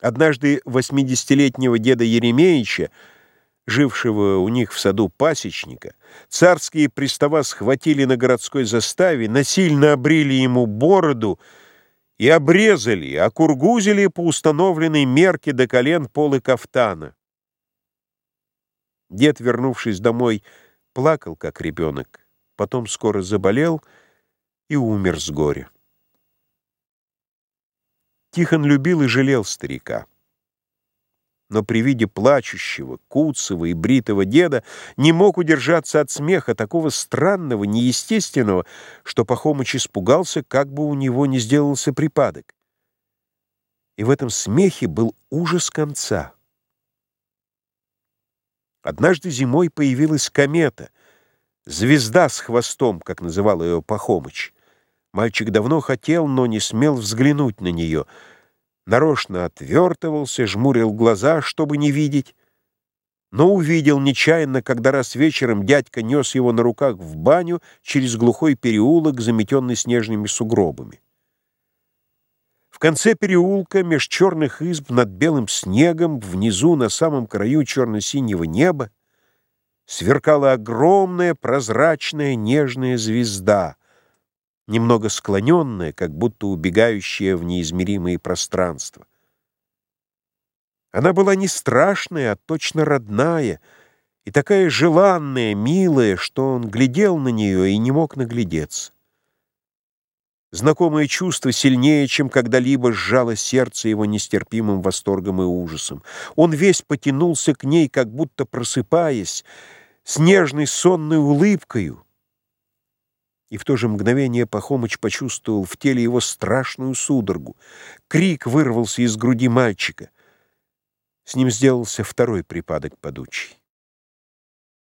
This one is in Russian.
Однажды восьмидесятилетнего деда Еремеевича, жившего у них в саду пасечника, царские пристава схватили на городской заставе, насильно обрили ему бороду и обрезали, окургузили по установленной мерке до колен полы кафтана. Дед, вернувшись домой, плакал, как ребенок, потом скоро заболел и умер с горя. Тихон любил и жалел старика. Но при виде плачущего, куцого и бритого деда не мог удержаться от смеха, такого странного, неестественного, что Пахомыч испугался, как бы у него не сделался припадок. И в этом смехе был ужас конца. Однажды зимой появилась комета, звезда с хвостом, как называл ее Пахомыч. Мальчик давно хотел, но не смел взглянуть на нее. Нарочно отвертывался, жмурил глаза, чтобы не видеть. Но увидел нечаянно, когда раз вечером дядька нес его на руках в баню через глухой переулок, заметенный снежными сугробами. В конце переулка, меж черных изб над белым снегом, внизу, на самом краю черно-синего неба, сверкала огромная прозрачная нежная звезда — немного склоненная, как будто убегающая в неизмеримые пространства. Она была не страшная, а точно родная, и такая желанная, милая, что он глядел на нее и не мог наглядеться. Знакомое чувство сильнее, чем когда-либо сжало сердце его нестерпимым восторгом и ужасом. Он весь потянулся к ней, как будто просыпаясь, с нежной сонной улыбкою, и в то же мгновение Пахомыч почувствовал в теле его страшную судорогу. Крик вырвался из груди мальчика. С ним сделался второй припадок подучий.